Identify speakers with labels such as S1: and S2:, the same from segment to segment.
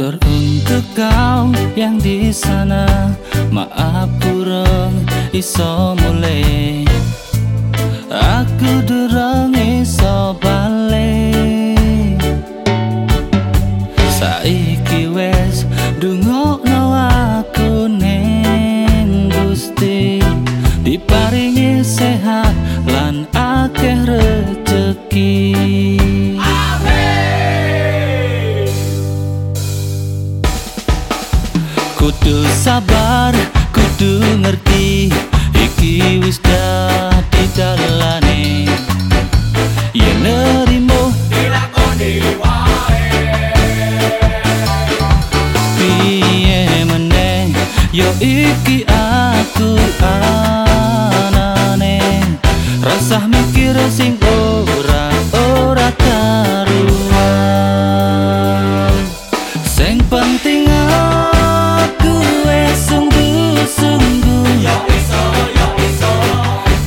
S1: Teruntuk kau yang di sana, maaf kurang iso mulai. Kudu ngerti Iki wis dadi dalane Yen nerimo
S2: dilakoni wae.
S1: Piye meneh Yo iki aku anane. Rasah mikir sing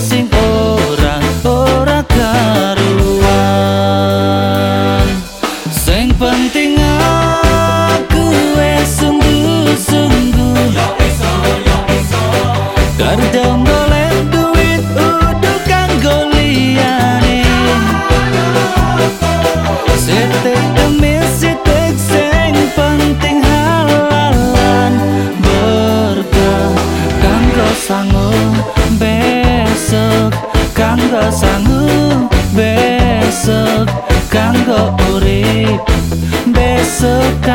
S1: sing ora ora karuan. Sing penting aku wis sungguh-sungguh.
S2: Yo iso yo iso.
S1: Kardang golek duit udukan goliane Sitik demi sitik sing penting halalan. Berkah kanggo sangu besok Kanggo sangu besok Kanggo urip besok